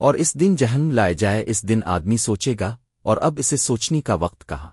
اور اس دن جہنم لائے جائے، اس دن آدمی سوچے گا، اور اب اسے سوچنے کا وقت کہا